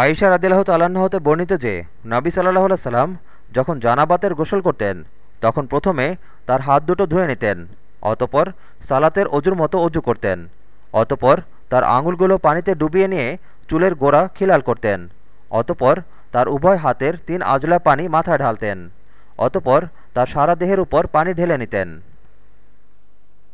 আয়েশা রাদিল্লাহ তাল্লাহ্ন হতে বর্ণিত যে, নাবি সাল্লাহ সাল্লাম যখন জানাবাতের গোসল করতেন, তখন প্রথমে তার হাত দুটো ধুয়ে নিতেন, অতপর সালাতের অজুর মতো অজু করতেন, অতপর তার আঙুলগুলো পানিতে ডুবিয়ে নিয়ে চুলের গোড়া খিলাল করতেন, অতপর তার উভয় হাতের তিন আজলা পানি মাথায় ঢালতেন, অতপর তার সারা দেহের উপর পানি ঢেলে নিতেন।